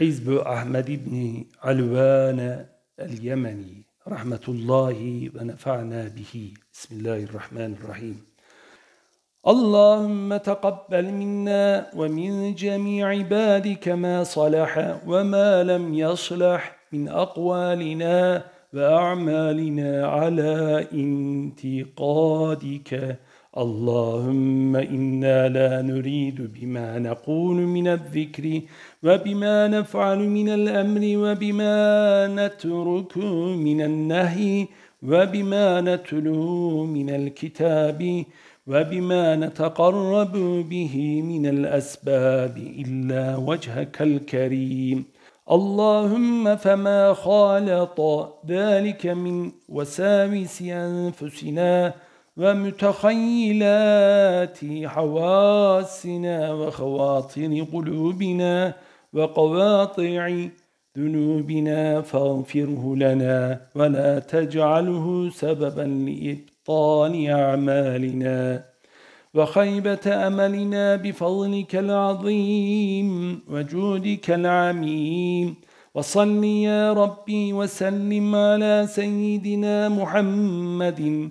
حزب أحمد بن علوان اليمني رحمة الله ونفعنا به. بسم الله الرحمن الرحيم. اللهم تقبل منا ومن جميع عبادك ما صلح وما لم يصلح من أقوالنا وأعمالنا على انتقادك. اللهم إنا لا نريد بما نقول من الذكر وبما نفعل من الأمر وبما نترك من النهي وبما نتلو من الكتاب وبما نتقرب به من الأسباب إلا وجهك الكريم اللهم فما خالط ذلك من وساوس أنفسنا ومتخيلات حواسنا وخواطر قلوبنا وقواطع ذنوبنا فاغفره لنا ولا تجعله سببا لإبطال أعمالنا. وخيبة أملنا بفضلك العظيم وجودك العميم. وصل يا ربي وسلم على سيدنا محمد